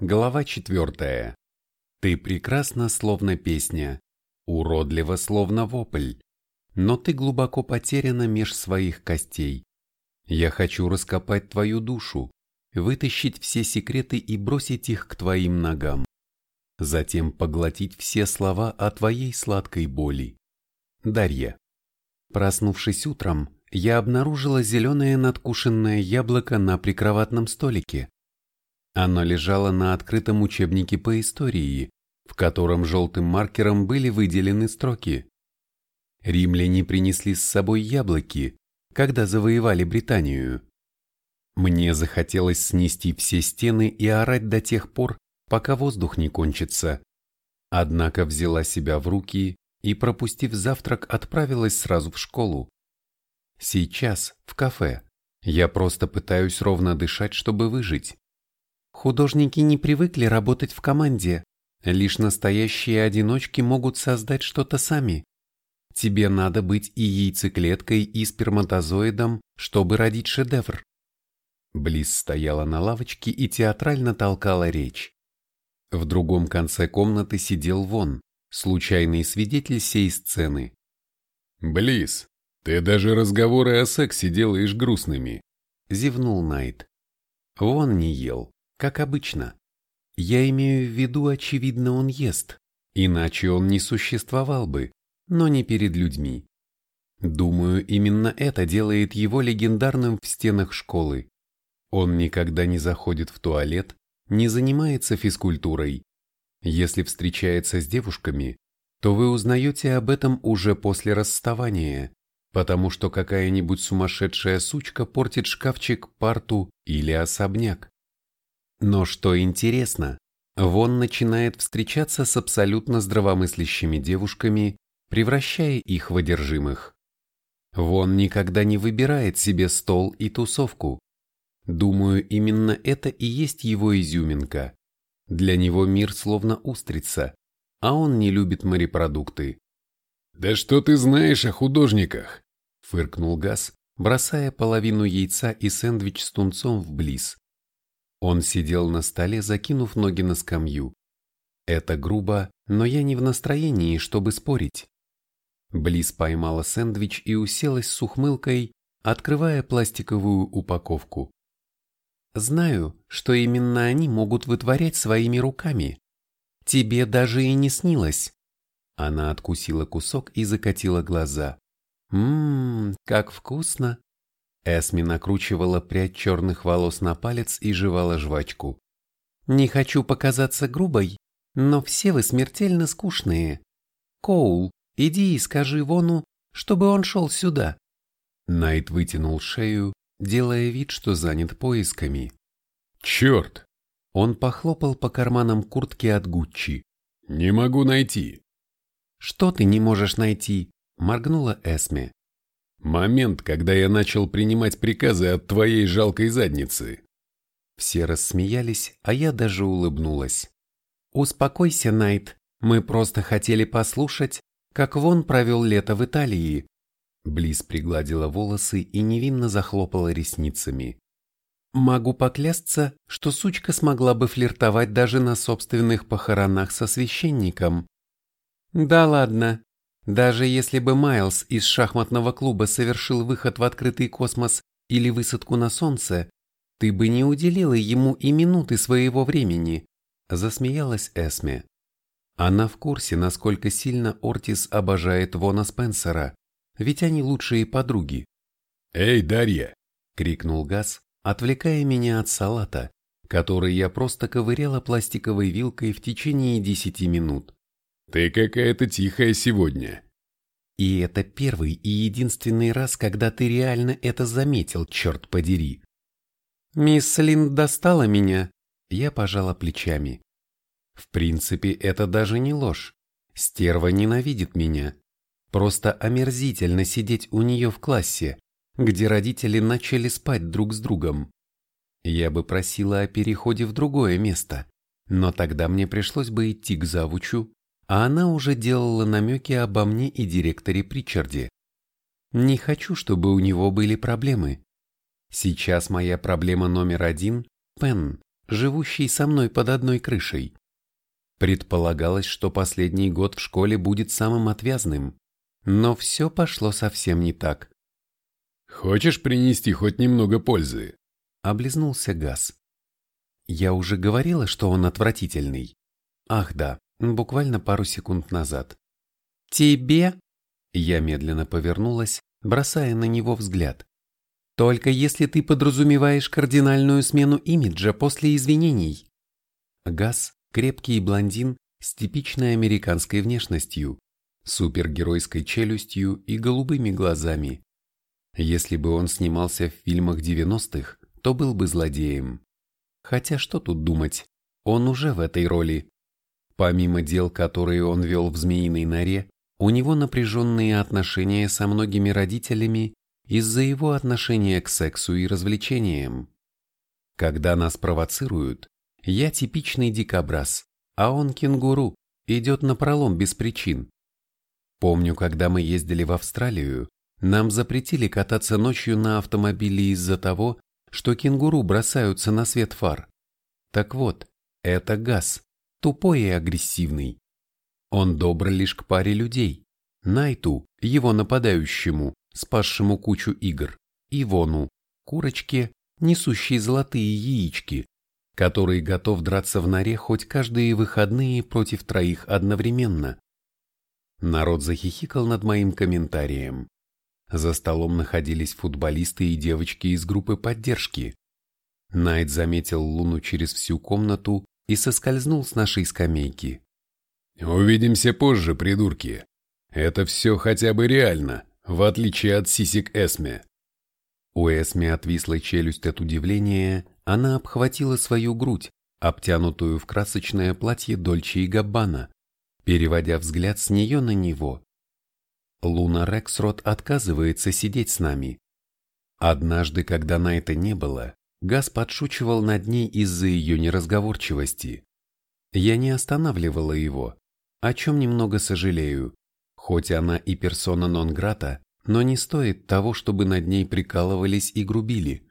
Глава четвертая. Ты прекрасна, словно песня, уродлива, словно вопль, но ты глубоко потеряна меж своих костей. Я хочу раскопать твою душу, вытащить все секреты и бросить их к твоим ногам. Затем поглотить все слова о твоей сладкой боли. Дарья. Проснувшись утром, я обнаружила зеленое надкушенное яблоко на прикроватном столике. Оно лежало на открытом учебнике по истории, в котором желтым маркером были выделены строки. Римляне принесли с собой яблоки, когда завоевали Британию. Мне захотелось снести все стены и орать до тех пор, пока воздух не кончится. Однако взяла себя в руки и, пропустив завтрак, отправилась сразу в школу. Сейчас, в кафе, я просто пытаюсь ровно дышать, чтобы выжить. Художники не привыкли работать в команде. Лишь настоящие одиночки могут создать что-то сами. Тебе надо быть и яйцеклеткой, и сперматозоидом, чтобы родить шедевр. Близ стояла на лавочке и театрально толкала речь. В другом конце комнаты сидел Вон, случайный свидетель сей сцены. «Близ, ты даже разговоры о сексе делаешь грустными», — зевнул Найт. Вон не ел, как обычно. Я имею в виду, очевидно, он ест, иначе он не существовал бы, но не перед людьми. Думаю, именно это делает его легендарным в стенах школы. Он никогда не заходит в туалет, не занимается физкультурой. Если встречается с девушками, то вы узнаете об этом уже после расставания, потому что какая-нибудь сумасшедшая сучка портит шкафчик, парту или особняк. Но что интересно, Вон начинает встречаться с абсолютно здравомыслящими девушками, превращая их в одержимых. Вон никогда не выбирает себе стол и тусовку. Думаю, именно это и есть его изюминка. Для него мир словно устрица, а он не любит морепродукты. «Да что ты знаешь о художниках?» – фыркнул Газ, бросая половину яйца и сэндвич с тунцом в близ. Он сидел на столе, закинув ноги на скамью. Это грубо, но я не в настроении, чтобы спорить. Близ поймала сэндвич и уселась с ухмылкой, открывая пластиковую упаковку. Знаю, что именно они могут вытворять своими руками. Тебе даже и не снилось. Она откусила кусок и закатила глаза. Ммм, как вкусно. Эсми накручивала прядь черных волос на палец и жевала жвачку. Не хочу показаться грубой, но все вы смертельно скучные. Коул, иди и скажи Вону, чтобы он шел сюда. Найт вытянул шею, делая вид, что занят поисками. «Черт!» Он похлопал по карманам куртки от Гуччи. «Не могу найти». «Что ты не можешь найти?» – моргнула Эсме. «Момент, когда я начал принимать приказы от твоей жалкой задницы». Все рассмеялись, а я даже улыбнулась. «Успокойся, Найт, мы просто хотели послушать, как Вон провел лето в Италии. Близ пригладила волосы и невинно захлопала ресницами. Могу поклясться, что сучка смогла бы флиртовать даже на собственных похоронах со священником. Да ладно. Даже если бы Майлз из шахматного клуба совершил выход в открытый космос или высадку на Солнце, ты бы не уделила ему и минуты своего времени, засмеялась Эсме. Она в курсе, насколько сильно Ортис обожает Вона Спенсера, ведь они лучшие подруги. «Эй, Дарья!» — крикнул Газ, отвлекая меня от салата, который я просто ковыряла пластиковой вилкой в течение десяти минут. «Ты какая-то тихая сегодня». И это первый и единственный раз, когда ты реально это заметил, черт подери. Мисс Линд достала меня. Я пожала плечами. В принципе, это даже не ложь. Стерва ненавидит меня. Просто омерзительно сидеть у нее в классе, где родители начали спать друг с другом. Я бы просила о переходе в другое место, но тогда мне пришлось бы идти к завучу, а она уже делала намеки обо мне и директоре Причарде. Не хочу, чтобы у него были проблемы. Сейчас моя проблема номер один – Пен, живущий со мной под одной крышей. Предполагалось, что последний год в школе будет самым отвязным, но все пошло совсем не так. «Хочешь принести хоть немного пользы?» — облизнулся Газ. Я уже говорила, что он отвратительный. Ах да, буквально пару секунд назад. «Тебе?» Я медленно повернулась, бросая на него взгляд. «Только если ты подразумеваешь кардинальную смену имиджа после извинений». Газ – крепкий блондин с типичной американской внешностью, супергеройской челюстью и голубыми глазами. Если бы он снимался в фильмах 90-х, то был бы злодеем. Хотя что тут думать, он уже в этой роли. Помимо дел, которые он вел в «Змеиной норе», у него напряженные отношения со многими родителями из-за его отношения к сексу и развлечениям. Когда нас провоцируют, я типичный дикобраз, а он кенгуру, идет на пролом без причин. Помню, когда мы ездили в Австралию, нам запретили кататься ночью на автомобиле из-за того, что кенгуру бросаются на свет фар. Так вот, это газ, тупой и агрессивный. Он добр лишь к паре людей. Найту, его нападающему, спасшему кучу игр, и Вону, курочке, несущей золотые яички, который готов драться в норе хоть каждые выходные против троих одновременно. Народ захихикал над моим комментарием. За столом находились футболисты и девочки из группы поддержки. Найт заметил Луну через всю комнату и соскользнул с нашей скамейки. «Увидимся позже, придурки. Это все хотя бы реально, в отличие от сисек Эсме». У Эсме отвисла челюсть от удивления, она обхватила свою грудь, обтянутую в красочное платье Дольче и Габбана, переводя взгляд с нее на него. Луна Рексрот отказывается сидеть с нами. Однажды, когда на это не было, Газ подшучивал над ней из-за ее неразговорчивости. Я не останавливала его, о чем немного сожалею, хоть она и персона нон-грата, но не стоит того, чтобы над ней прикалывались и грубили.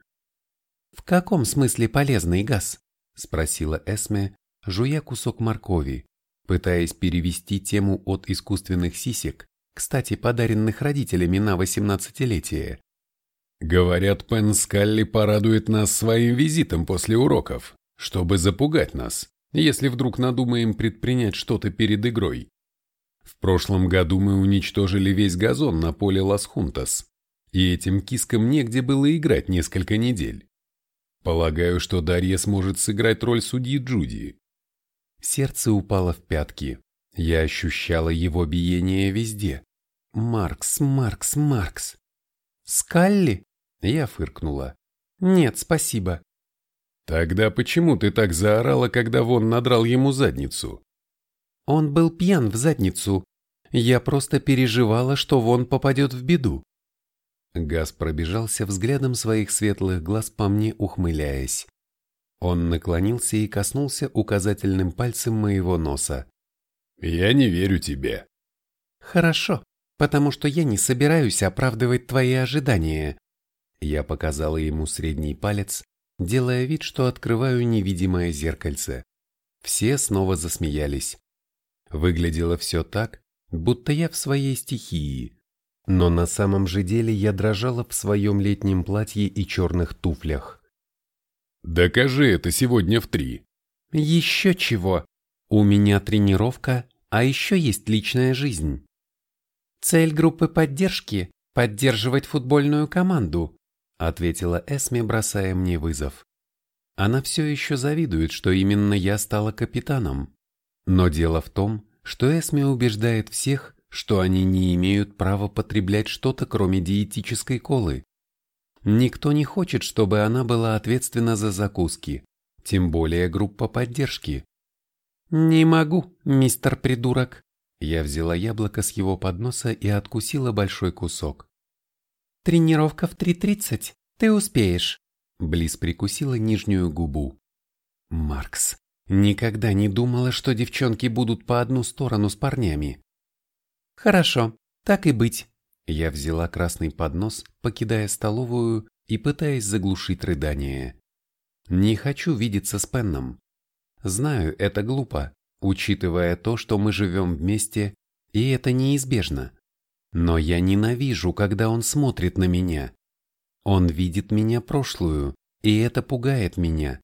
«В каком смысле полезный газ?» – спросила Эсме, жуя кусок моркови, пытаясь перевести тему от искусственных сисек, кстати, подаренных родителями на восемнадцатилетие. Говорят, Пен Скалли порадует нас своим визитом после уроков, чтобы запугать нас если вдруг надумаем предпринять что-то перед игрой. В прошлом году мы уничтожили весь газон на поле Лас-Хунтас, и этим кискам негде было играть несколько недель. Полагаю, что Дарья сможет сыграть роль судьи Джуди. Сердце упало в пятки. Я ощущала его биение везде. Маркс, Маркс, Маркс. Скалли? Я фыркнула. Нет, спасибо. Тогда почему ты так заорала, когда Вон надрал ему задницу? Он был пьян в задницу. Я просто переживала, что Вон попадет в беду. Газ пробежался взглядом своих светлых глаз по мне, ухмыляясь. Он наклонился и коснулся указательным пальцем моего носа. «Я не верю тебе». «Хорошо, потому что я не собираюсь оправдывать твои ожидания». Я показала ему средний палец, делая вид, что открываю невидимое зеркальце. Все снова засмеялись. Выглядело все так, будто я в своей стихии. Но на самом же деле я дрожала в своем летнем платье и черных туфлях. «Докажи это сегодня в три». «Еще чего. У меня тренировка, а еще есть личная жизнь». Цель группы поддержки – поддерживать футбольную команду, ответила Эсми, бросая мне вызов. Она все еще завидует, что именно я стала капитаном. Но дело в том, что Эсми убеждает всех, что они не имеют права потреблять что-то, кроме диетической колы. Никто не хочет, чтобы она была ответственна за закуски, тем более группа поддержки. «Не могу, мистер придурок». Я взяла яблоко с его подноса и откусила большой кусок. Тренировка в 3.30. Ты успеешь. Близ прикусила нижнюю губу. Маркс. Никогда не думала, что девчонки будут по одну сторону с парнями. Хорошо, так и быть. Я взяла красный поднос, покидая столовую и пытаясь заглушить рыдание. Не хочу видеться с Пенном. Знаю, это глупо, учитывая то, что мы живем вместе, и это неизбежно. Но я ненавижу, когда он смотрит на меня. Он видит меня прошлую, и это пугает меня.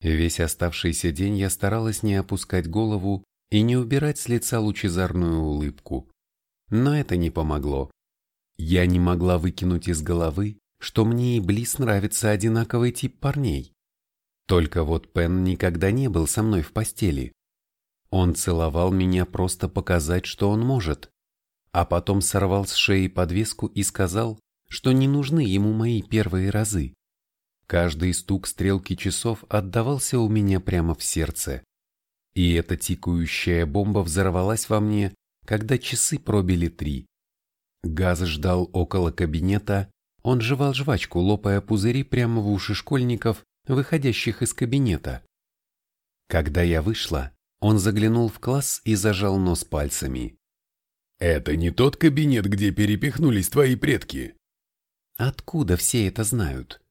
Весь оставшийся день я старалась не опускать голову и не убирать с лица лучезарную улыбку. Но это не помогло. Я не могла выкинуть из головы, что мне и Близ нравится одинаковый тип парней. Только вот Пен никогда не был со мной в постели. Он целовал меня просто показать, что он может, а потом сорвал с шеи подвеску и сказал, что не нужны ему мои первые разы. Каждый стук стрелки часов отдавался у меня прямо в сердце. И эта тикающая бомба взорвалась во мне, когда часы пробили три. Газ ждал около кабинета, он жевал жвачку, лопая пузыри прямо в уши школьников, выходящих из кабинета. Когда я вышла, он заглянул в класс и зажал нос пальцами. «Это не тот кабинет, где перепихнулись твои предки?» Откуда все это знают?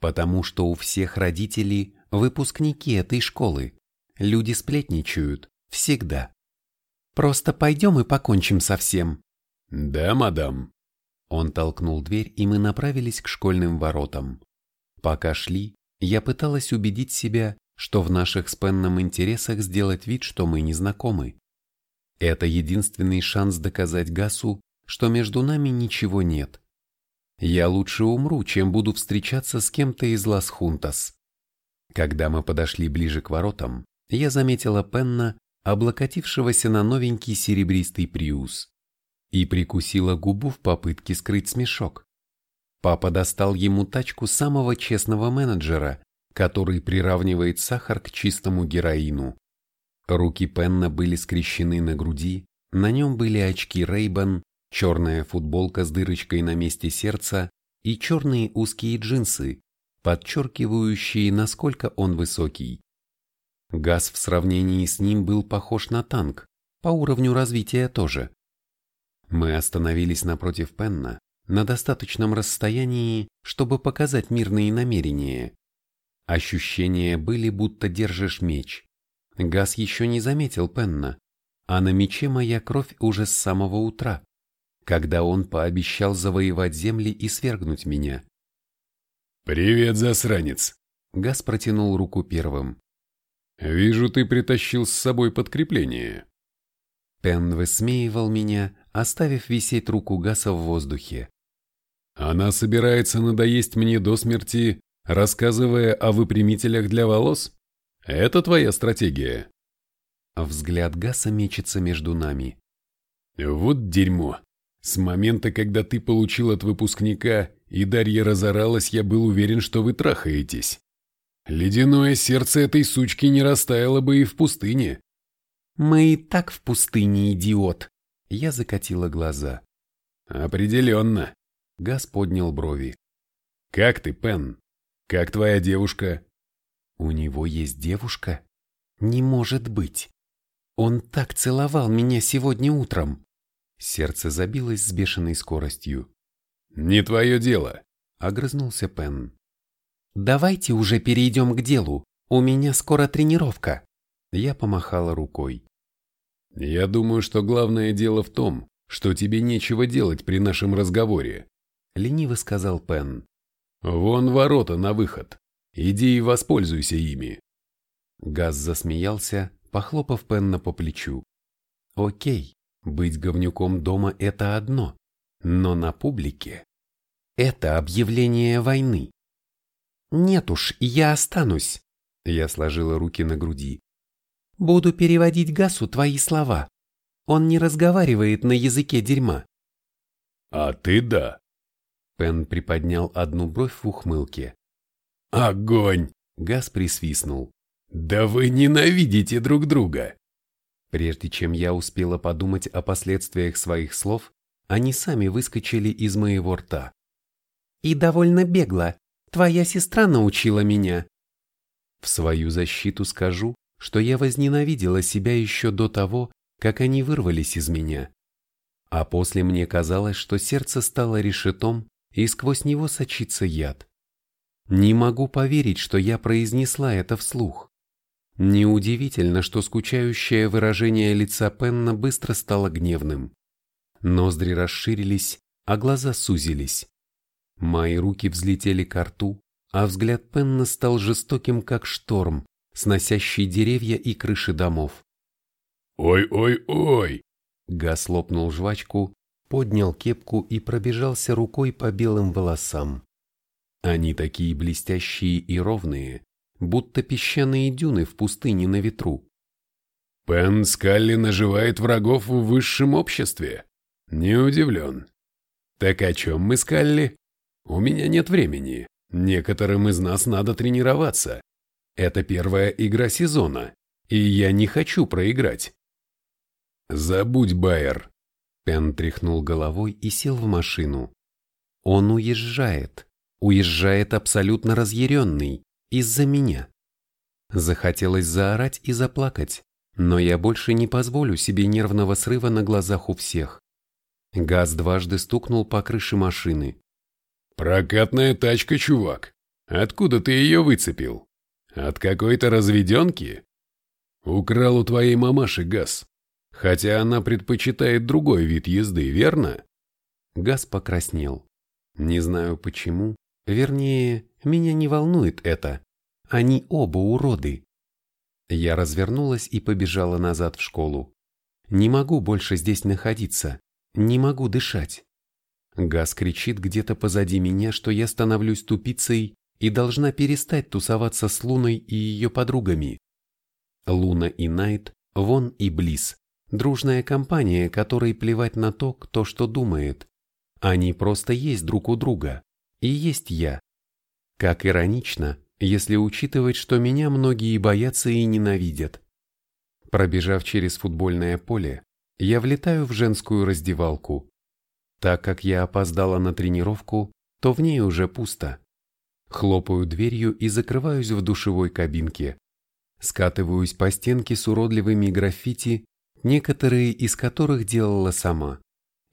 Потому что у всех родителей выпускники этой школы. Люди сплетничают. Всегда. Просто пойдем и покончим со всем. Да, мадам. Он толкнул дверь, и мы направились к школьным воротам. Пока шли, я пыталась убедить себя, что в наших с Пенном интересах сделать вид, что мы не знакомы. Это единственный шанс доказать Гасу, что между нами ничего нет. Я лучше умру, чем буду встречаться с кем-то из Лас-Хунтас. Когда мы подошли ближе к воротам, я заметила Пенна, облокотившегося на новенький серебристый приус и прикусила губу в попытке скрыть смешок. Папа достал ему тачку самого честного менеджера, который приравнивает сахар к чистому героину. Руки Пенна были скрещены на груди, на нем были очки Рейбан, черная футболка с дырочкой на месте сердца и черные узкие джинсы, подчеркивающие, насколько он высокий. Газ в сравнении с ним был похож на танк, по уровню развития тоже. Мы остановились напротив Пенна на достаточном расстоянии, чтобы показать мирные намерения. Ощущения были, будто держишь меч. Газ еще не заметил Пенна, а на мече моя кровь уже с самого утра, когда он пообещал завоевать земли и свергнуть меня. «Привет, засранец!» Газ протянул руку первым. «Вижу, ты притащил с собой подкрепление». Пен высмеивал меня, оставив висеть руку Гаса в воздухе. «Она собирается надоесть мне до смерти, рассказывая о выпрямителях для волос? Это твоя стратегия?» Взгляд Гаса мечется между нами. «Вот дерьмо. С момента, когда ты получил от выпускника, и Дарья разоралась, я был уверен, что вы трахаетесь. Ледяное сердце этой сучки не растаяло бы и в пустыне». «Мы и так в пустыне, идиот!» Я закатила глаза. «Определенно!» Газ поднял брови. «Как ты, Пен? Как твоя девушка?» «У него есть девушка? Не может быть! Он так целовал меня сегодня утром!» Сердце забилось с бешеной скоростью. «Не твое дело!» — огрызнулся Пен. «Давайте уже перейдем к делу. У меня скоро тренировка!» Я помахала рукой. «Я думаю, что главное дело в том, что тебе нечего делать при нашем разговоре», — лениво сказал Пен. «Вон ворота на выход. Иди и воспользуйся ими». Газ засмеялся, похлопав Пенна по плечу. «Окей, быть говнюком дома — это одно, но на публике — это объявление войны». «Нет уж, я останусь», — я сложила руки на груди. Буду переводить Гасу твои слова. Он не разговаривает на языке дерьма. А ты да. Пен приподнял одну бровь в ухмылке. Огонь! Газ присвистнул. Да вы ненавидите друг друга. Прежде чем я успела подумать о последствиях своих слов, они сами выскочили из моего рта. И довольно бегло. Твоя сестра научила меня. В свою защиту скажу, что я возненавидела себя еще до того, как они вырвались из меня. А после мне казалось, что сердце стало решетом, и сквозь него сочится яд. Не могу поверить, что я произнесла это вслух. Неудивительно, что скучающее выражение лица Пенна быстро стало гневным. Ноздри расширились, а глаза сузились. Мои руки взлетели к рту, а взгляд Пенна стал жестоким, как шторм, сносящий деревья и крыши домов. «Ой-ой-ой!» Газ лопнул жвачку, поднял кепку и пробежался рукой по белым волосам. Они такие блестящие и ровные, будто песчаные дюны в пустыне на ветру. Пен Скалли наживает врагов в высшем обществе. Не удивлен. Так о чем мы, Скалли? У меня нет времени. Некоторым из нас надо тренироваться. Это первая игра сезона, и я не хочу проиграть. Забудь, Байер. Пен тряхнул головой и сел в машину. Он уезжает. Уезжает абсолютно разъяренный. Из-за меня. Захотелось заорать и заплакать, но я больше не позволю себе нервного срыва на глазах у всех. Газ дважды стукнул по крыше машины. «Прокатная тачка, чувак. Откуда ты ее выцепил? От какой-то разведенки?» «Украл у твоей мамаши газ. Хотя она предпочитает другой вид езды, верно?» Газ покраснел. Не знаю почему, вернее, меня не волнует это. Они оба уроды. Я развернулась и побежала назад в школу. Не могу больше здесь находиться. Не могу дышать. Газ кричит где-то позади меня, что я становлюсь тупицей и должна перестать тусоваться с Луной и ее подругами. Луна и Найт, Вон и Близ. Дружная компания, которой плевать на то, кто что думает. Они просто есть друг у друга. И есть я. Как иронично, если учитывать, что меня многие боятся и ненавидят. Пробежав через футбольное поле, я влетаю в женскую раздевалку. Так как я опоздала на тренировку, то в ней уже пусто. Хлопаю дверью и закрываюсь в душевой кабинке. Скатываюсь по стенке с уродливыми граффити, некоторые из которых делала сама,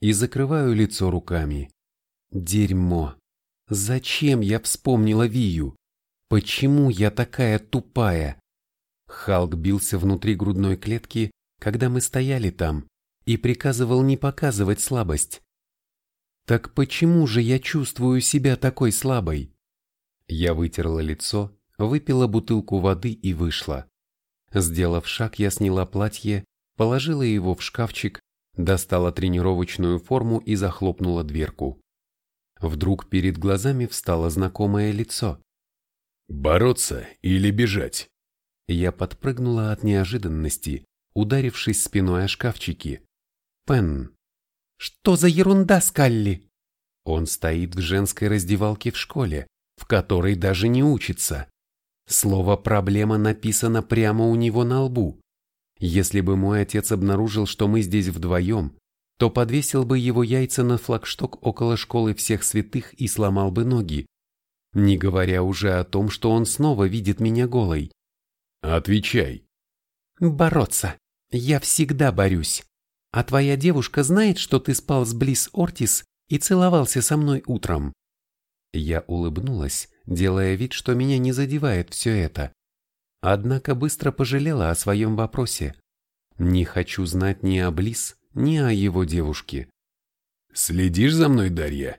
и закрываю лицо руками. Дерьмо. Зачем я вспомнила Вию? Почему я такая тупая? Халк бился внутри грудной клетки, когда мы стояли там, и приказывал не показывать слабость. Так почему же я чувствую себя такой слабой? Я вытерла лицо, выпила бутылку воды и вышла. Сделав шаг, я сняла платье, положила его в шкафчик, достала тренировочную форму и захлопнула дверку. Вдруг перед глазами встало знакомое лицо. «Бороться или бежать?» Я подпрыгнула от неожиданности, ударившись спиной о шкафчики. Пен. «Что за ерунда, Скалли?» Он стоит в женской раздевалке в школе, в которой даже не учится. Слово «проблема» написано прямо у него на лбу. Если бы мой отец обнаружил, что мы здесь вдвоем, то подвесил бы его яйца на флагшток около школы всех святых и сломал бы ноги. Не говоря уже о том, что он снова видит меня голой. Отвечай. Бороться. Я всегда борюсь. А твоя девушка знает, что ты спал с Близ Ортис и целовался со мной утром. Я улыбнулась, делая вид, что меня не задевает все это. Однако быстро пожалела о своем вопросе. Не хочу знать ни о Близ, ни о его девушке. «Следишь за мной, Дарья?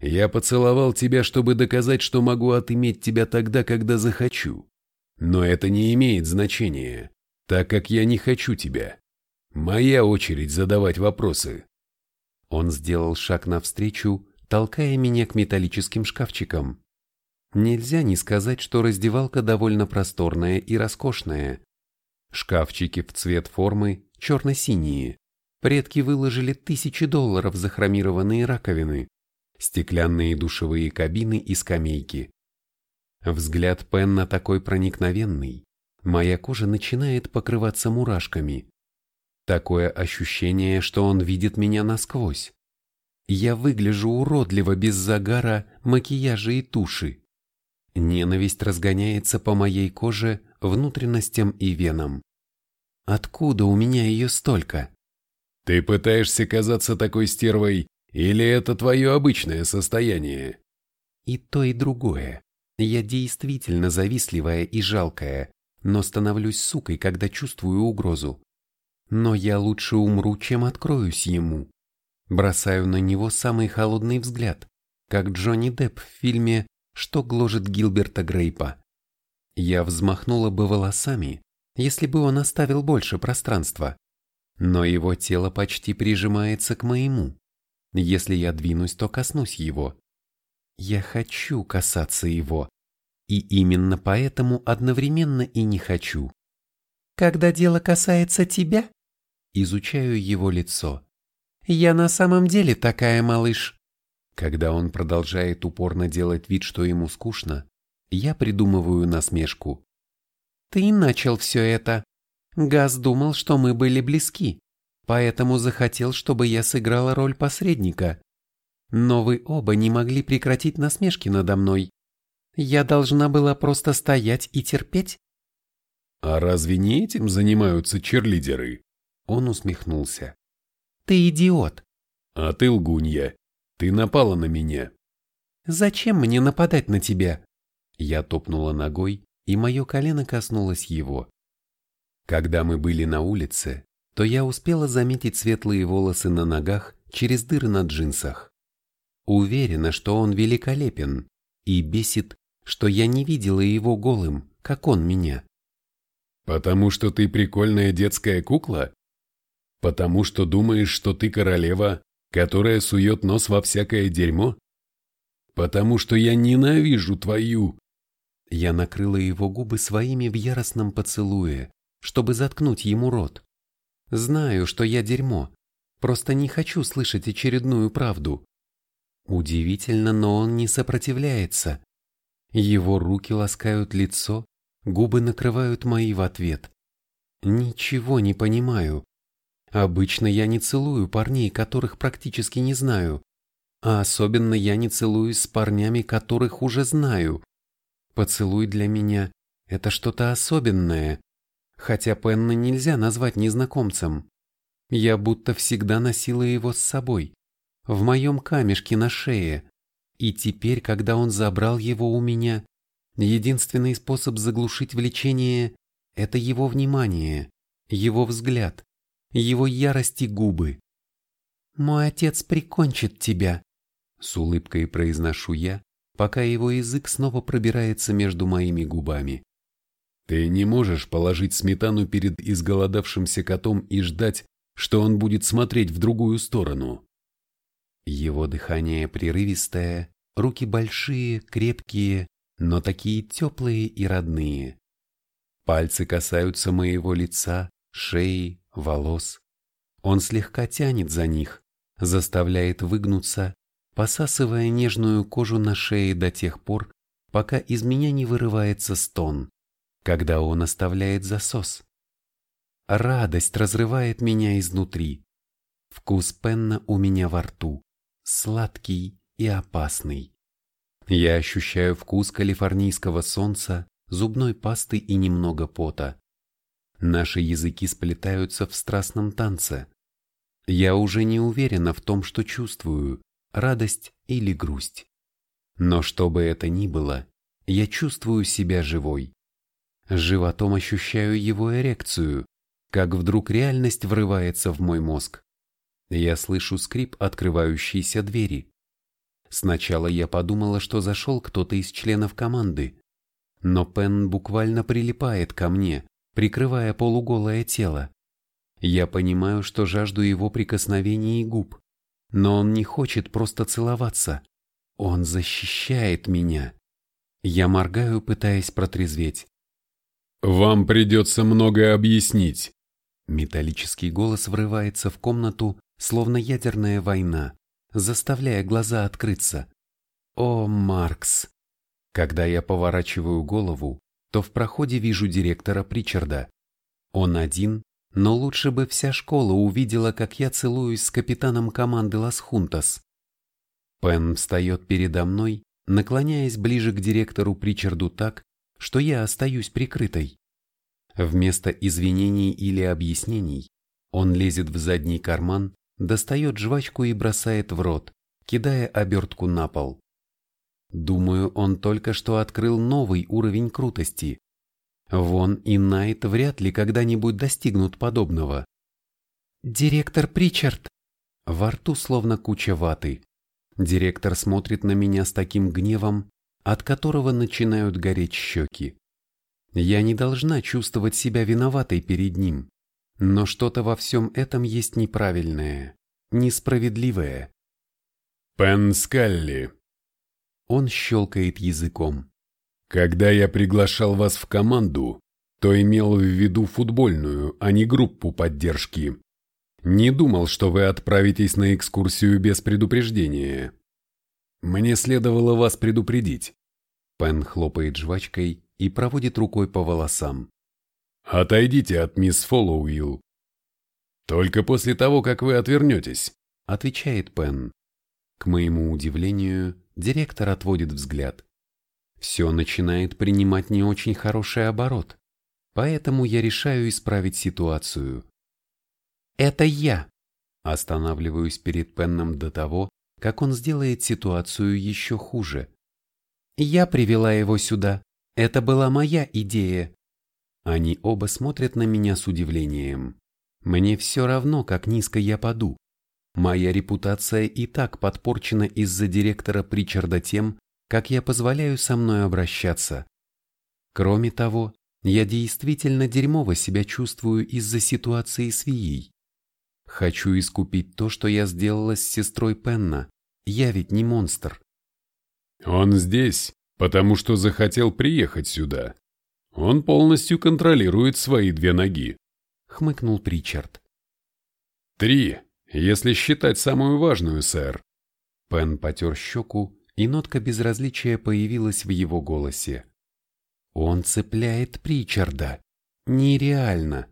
Я поцеловал тебя, чтобы доказать, что могу отыметь тебя тогда, когда захочу. Но это не имеет значения, так как я не хочу тебя. Моя очередь задавать вопросы». Он сделал шаг навстречу, толкая меня к металлическим шкафчикам. Нельзя не сказать, что раздевалка довольно просторная и роскошная. Шкафчики в цвет формы черно-синие. Предки выложили тысячи долларов за хромированные раковины, стеклянные душевые кабины и скамейки. Взгляд Пенна такой проникновенный, моя кожа начинает покрываться мурашками. Такое ощущение, что он видит меня насквозь. Я выгляжу уродливо без загара, макияжа и туши. Ненависть разгоняется по моей коже, внутренностям и венам. Откуда у меня ее столько? Ты пытаешься казаться такой стервой, или это твое обычное состояние? И то, и другое. Я действительно завистливая и жалкая, но становлюсь сукой, когда чувствую угрозу. Но я лучше умру, чем откроюсь ему. Бросаю на него самый холодный взгляд, как Джонни Депп в фильме «Что гложет Гилберта Грейпа». Я взмахнула бы волосами, если бы он оставил больше пространства. Но его тело почти прижимается к моему. Если я двинусь, то коснусь его. Я хочу касаться его. И именно поэтому одновременно и не хочу. Когда дело касается тебя, изучаю его лицо. Я на самом деле такая малыш. Когда он продолжает упорно делать вид, что ему скучно, я придумываю насмешку. Ты начал все это. Газ думал, что мы были близки, поэтому захотел, чтобы я сыграла роль посредника. Но вы оба не могли прекратить насмешки надо мной. Я должна была просто стоять и терпеть? А разве не этим занимаются черлидеры? Он усмехнулся. Ты идиот. А ты лгунья. Ты напала на меня. Зачем мне нападать на тебя? Я топнула ногой, и мое колено коснулось его. Когда мы были на улице, то я успела заметить светлые волосы на ногах через дыры на джинсах. Уверена, что он великолепен, и бесит, что я не видела его голым, как он меня. «Потому что ты прикольная детская кукла? Потому что думаешь, что ты королева, которая сует нос во всякое дерьмо? Потому что я ненавижу твою...» Я накрыла его губы своими в яростном поцелуе, чтобы заткнуть ему рот. Знаю, что я дерьмо, просто не хочу слышать очередную правду. Удивительно, но он не сопротивляется. Его руки ласкают лицо, губы накрывают мои в ответ. Ничего не понимаю. Обычно я не целую парней, которых практически не знаю. А особенно я не целуюсь с парнями, которых уже знаю. Поцелуй для меня – это что-то особенное. Хотя Пенна нельзя назвать незнакомцем. Я будто всегда носила его с собой в моем камешке на шее. И теперь, когда он забрал его у меня, единственный способ заглушить влечение – это его внимание, его взгляд, его ярости губы. «Мой отец прикончит тебя», – с улыбкой произношу я, пока его язык снова пробирается между моими губами. Ты не можешь положить сметану перед изголодавшимся котом и ждать, что он будет смотреть в другую сторону. Его дыхание прерывистое, руки большие, крепкие, но такие теплые и родные. Пальцы касаются моего лица, шеи, волос. Он слегка тянет за них, заставляет выгнуться, посасывая нежную кожу на шее до тех пор, пока из меня не вырывается стон, когда он оставляет засос. Радость разрывает меня изнутри. Вкус пенна у меня во рту сладкий и опасный. Я ощущаю вкус калифорнийского солнца, зубной пасты и немного пота. Наши языки сплетаются в страстном танце. Я уже не уверена в том, что чувствую, радость или грусть. Но что бы это ни было, я чувствую себя живой. Животом ощущаю его эрекцию, как вдруг реальность врывается в мой мозг. Я слышу скрип открывающейся двери. Сначала я подумала, что зашел кто-то из членов команды, но Пен буквально прилипает ко мне, прикрывая полуголое тело. Я понимаю, что жажду его прикосновений и губ, но он не хочет просто целоваться. Он защищает меня. Я моргаю, пытаясь протрезветь. «Вам придется многое объяснить». Металлический голос врывается в комнату, словно ядерная война, заставляя глаза открыться. О, Маркс! Когда я поворачиваю голову, то в проходе вижу директора Причарда. Он один, но лучше бы вся школа увидела, как я целуюсь с капитаном команды Лас Хунтас. Пен встает передо мной, наклоняясь ближе к директору Причарду так, что я остаюсь прикрытой. Вместо извинений или объяснений он лезет в задний карман достает жвачку и бросает в рот, кидая обертку на пол. Думаю, он только что открыл новый уровень крутости. Вон и Найт вряд ли когда-нибудь достигнут подобного. «Директор Причард!» Во рту словно куча ваты. Директор смотрит на меня с таким гневом, от которого начинают гореть щеки. Я не должна чувствовать себя виноватой перед ним, но что-то во всем этом есть неправильное, несправедливое. «Пен Скалли!» Он щелкает языком. «Когда я приглашал вас в команду, то имел в виду футбольную, а не группу поддержки. Не думал, что вы отправитесь на экскурсию без предупреждения. Мне следовало вас предупредить. Пен хлопает жвачкой и проводит рукой по волосам. Отойдите от мисс Фоллоуилл. Только после того, как вы отвернетесь, отвечает Пен. К моему удивлению, директор отводит взгляд. Все начинает принимать не очень хороший оборот, поэтому я решаю исправить ситуацию. Это я. Останавливаюсь перед Пенном до того, как он сделает ситуацию еще хуже. Я привела его сюда. Это была моя идея. Они оба смотрят на меня с удивлением. Мне все равно, как низко я паду. Моя репутация и так подпорчена из-за директора Причарда тем, как я позволяю со мной обращаться. Кроме того, я действительно дерьмово себя чувствую из-за ситуации с Вией. Хочу искупить то, что я сделала с сестрой Пенна. Я ведь не монстр. Он здесь, потому что захотел приехать сюда. Он полностью контролирует свои две ноги. Хмыкнул Причард. Три, если считать самую важную, сэр. Пен потер щеку, и нотка безразличия появилась в его голосе. Он цепляет Причарда. Нереально.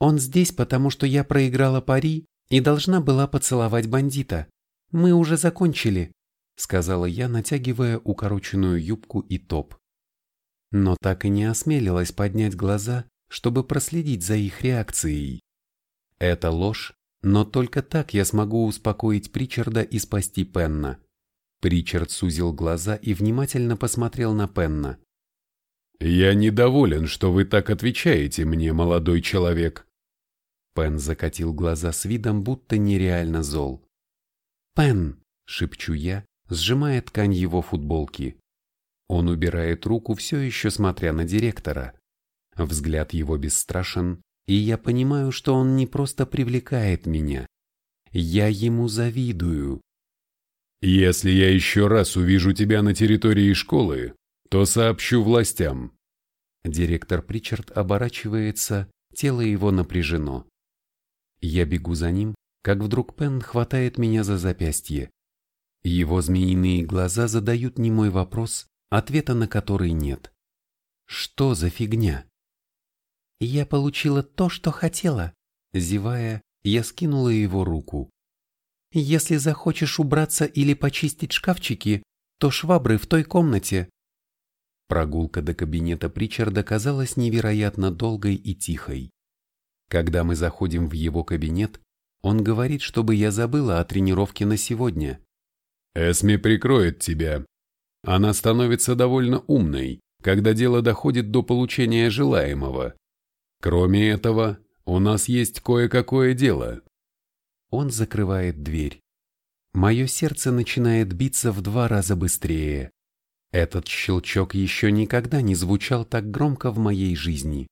Он здесь, потому что я проиграла пари и должна была поцеловать бандита. Мы уже закончили, сказала я, натягивая укороченную юбку и топ. Но так и не осмелилась поднять глаза, чтобы проследить за их реакцией. Это ложь, но только так я смогу успокоить Причарда и спасти Пенна. Причард сузил глаза и внимательно посмотрел на Пенна. «Я недоволен, что вы так отвечаете мне, молодой человек», Пен закатил глаза с видом, будто нереально зол. «Пен!» — шепчу я, сжимая ткань его футболки. Он убирает руку, все еще смотря на директора. Взгляд его бесстрашен, и я понимаю, что он не просто привлекает меня. Я ему завидую. «Если я еще раз увижу тебя на территории школы, то сообщу властям». Директор Причард оборачивается, тело его напряжено. Я бегу за ним, как вдруг Пен хватает меня за запястье. Его змеиные глаза задают немой вопрос, ответа на который нет. Что за фигня? Я получила то, что хотела. Зевая, я скинула его руку. Если захочешь убраться или почистить шкафчики, то швабры в той комнате. Прогулка до кабинета Причарда казалась невероятно долгой и тихой. Когда мы заходим в его кабинет, он говорит, чтобы я забыла о тренировке на сегодня. Эсми прикроет тебя. Она становится довольно умной, когда дело доходит до получения желаемого. Кроме этого, у нас есть кое-какое дело. Он закрывает дверь. Мое сердце начинает биться в два раза быстрее. Этот щелчок еще никогда не звучал так громко в моей жизни.